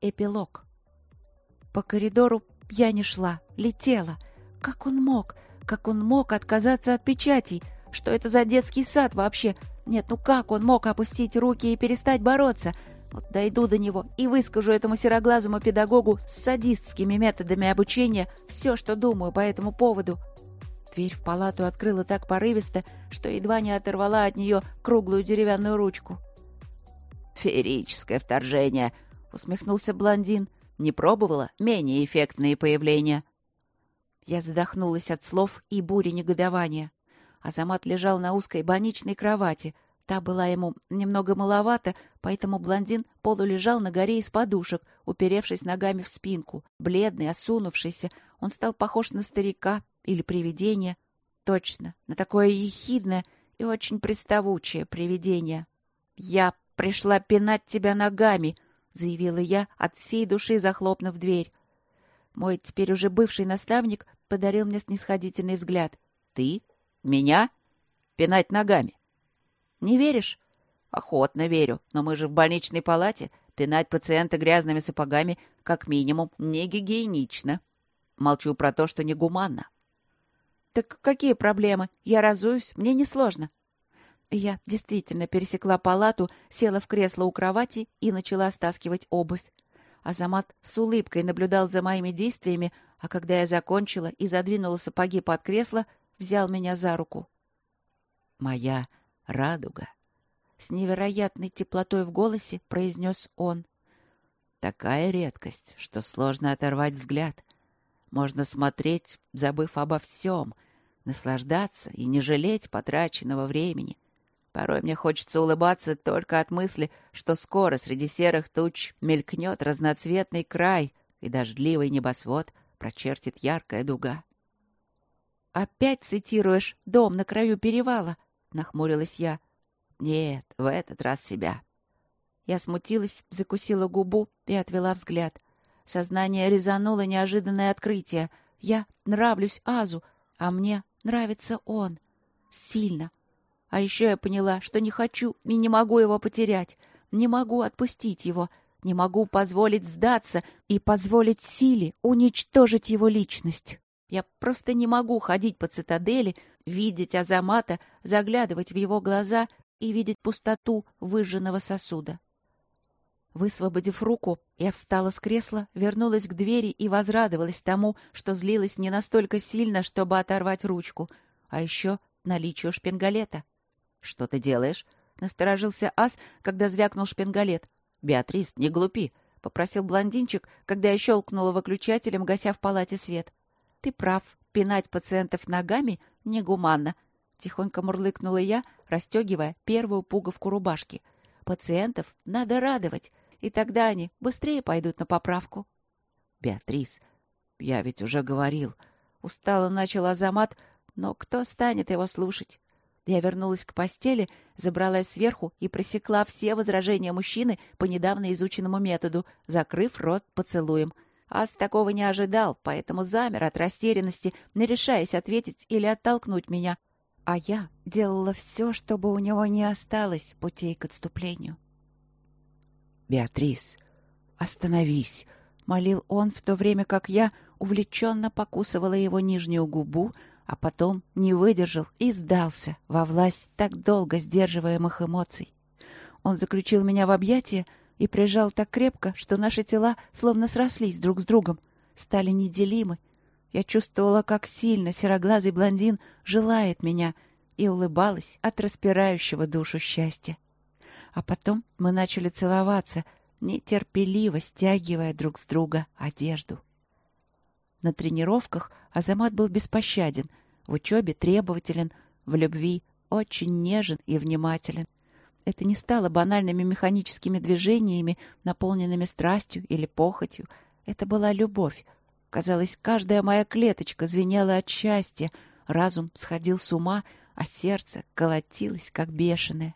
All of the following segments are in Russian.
Эпилог. По коридору я не шла, летела. Как он мог? Как он мог отказаться от печатей? Что это за детский сад вообще? Нет, ну как он мог опустить руки и перестать бороться? Вот дойду до него и выскажу этому сероглазому педагогу с садистскими методами обучения все, что думаю по этому поводу. Дверь в палату открыла так порывисто, что едва не оторвала от нее круглую деревянную ручку. «Феерическое вторжение!» — усмехнулся блондин. «Не пробовала менее эффектные появления?» Я задохнулась от слов и бури негодования. Азамат лежал на узкой больничной кровати. Та была ему немного маловата, поэтому блондин полулежал на горе из подушек, уперевшись ногами в спинку. Бледный, осунувшийся, он стал похож на старика или привидение. Точно, на такое ехидное и очень приставучее привидение. «Я пришла пинать тебя ногами», — заявила я, от всей души захлопнув дверь. Мой теперь уже бывший наставник подарил мне снисходительный взгляд. «Ты? Меня? Пинать ногами?» «Не веришь?» «Охотно верю, но мы же в больничной палате. Пинать пациента грязными сапогами, как минимум, не гигиенично. Молчу про то, что негуманно». «Так какие проблемы? Я разуюсь, мне несложно». Я действительно пересекла палату, села в кресло у кровати и начала стаскивать обувь. Азамат с улыбкой наблюдал за моими действиями, а когда я закончила и задвинула сапоги под кресло, взял меня за руку. «Моя радуга», — с невероятной теплотой в голосе произнес он. «Такая редкость, что сложно оторвать взгляд. Можно смотреть, забыв обо всем, наслаждаться и не жалеть потраченного времени». Порой мне хочется улыбаться только от мысли, что скоро среди серых туч мелькнет разноцветный край, и дождливый небосвод прочертит яркая дуга. «Опять цитируешь «Дом на краю перевала»?» — нахмурилась я. «Нет, в этот раз себя». Я смутилась, закусила губу и отвела взгляд. Сознание резануло неожиданное открытие. Я нравлюсь Азу, а мне нравится он. Сильно, а еще я поняла, что не хочу и не могу его потерять. Не могу отпустить его. Не могу позволить сдаться и позволить силе уничтожить его личность. Я просто не могу ходить по цитадели, видеть Азамата, заглядывать в его глаза и видеть пустоту выжженного сосуда. Высвободив руку, я встала с кресла, вернулась к двери и возрадовалась тому, что злилась не настолько сильно, чтобы оторвать ручку, а еще наличию шпингалета. «Что ты делаешь?» — насторожился ас, когда звякнул шпингалет. «Беатрис, не глупи!» — попросил блондинчик, когда я щелкнула выключателем, гася в палате свет. «Ты прав. Пинать пациентов ногами негуманно», — тихонько мурлыкнула я, расстегивая первую пуговку рубашки. «Пациентов надо радовать, и тогда они быстрее пойдут на поправку». «Беатрис, я ведь уже говорил...» Устало начал Азамат, но кто станет его слушать? Я вернулась к постели, забралась сверху и просекла все возражения мужчины по недавно изученному методу, закрыв рот поцелуем. Ас такого не ожидал, поэтому замер от растерянности, не решаясь ответить или оттолкнуть меня. А я делала все, чтобы у него не осталось путей к отступлению. «Беатрис, остановись!» — молил он, в то время как я увлеченно покусывала его нижнюю губу, а потом не выдержал и сдался во власть так долго сдерживаемых эмоций. Он заключил меня в объятия и прижал так крепко, что наши тела словно срослись друг с другом, стали неделимы. Я чувствовала, как сильно сероглазый блондин желает меня, и улыбалась от распирающего душу счастья. А потом мы начали целоваться, нетерпеливо стягивая друг с друга одежду. На тренировках Азамат был беспощаден, в учебе требователен, в любви очень нежен и внимателен. Это не стало банальными механическими движениями, наполненными страстью или похотью. Это была любовь. Казалось, каждая моя клеточка звенела от счастья, разум сходил с ума, а сердце колотилось, как бешеное.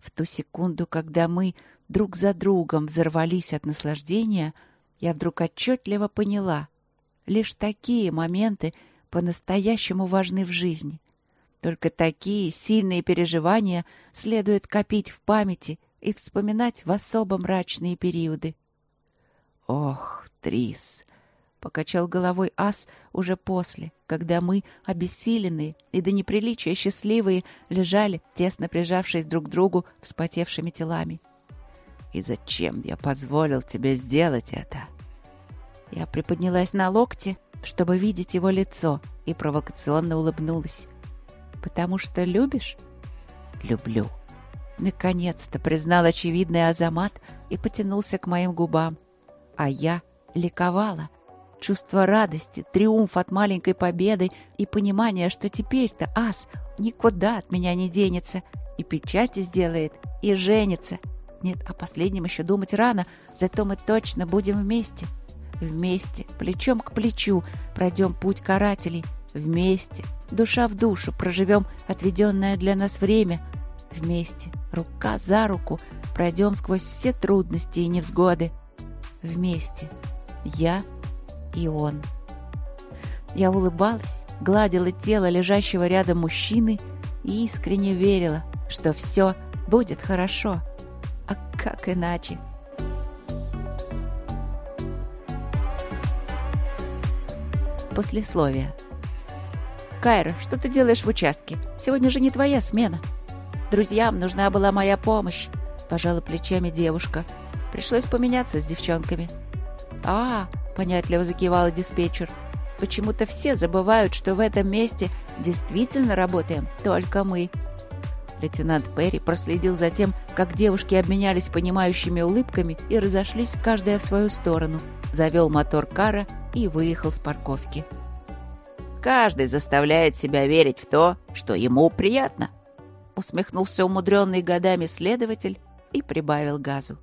В ту секунду, когда мы друг за другом взорвались от наслаждения, я вдруг отчетливо поняла — Лишь такие моменты по-настоящему важны в жизни. Только такие сильные переживания следует копить в памяти и вспоминать в особо мрачные периоды. Ох, Трис, покачал головой ас уже после, когда мы, обессиленные и до неприличия счастливые, лежали, тесно прижавшись друг к другу вспотевшими телами. И зачем я позволил тебе сделать это? Я приподнялась на локте, чтобы видеть его лицо, и провокационно улыбнулась. «Потому что любишь?» «Люблю». Наконец-то признал очевидный Азамат и потянулся к моим губам. А я ликовала. Чувство радости, триумф от маленькой победы и понимание, что теперь-то ас никуда от меня не денется, и печати сделает, и женится. Нет, о последнем еще думать рано, зато мы точно будем вместе. Вместе, плечом к плечу, пройдем путь карателей. Вместе, душа в душу, проживем отведенное для нас время. Вместе, рука за руку, пройдем сквозь все трудности и невзгоды. Вместе, я и он. Я улыбалась, гладила тело лежащего рядом мужчины и искренне верила, что все будет хорошо. А как иначе? Послесловие. «Кайра, что ты делаешь в участке? Сегодня же не твоя смена». «Друзьям нужна была моя помощь», — пожала плечами девушка. «Пришлось поменяться с девчонками». «А, — понятливо закивала диспетчер, — почему-то все забывают, что в этом месте действительно работаем только мы». Лейтенант Перри проследил за тем, как девушки обменялись понимающими улыбками и разошлись каждая в свою сторону. Завел мотор кара и выехал с парковки. «Каждый заставляет себя верить в то, что ему приятно», усмехнулся умудренный годами следователь и прибавил газу.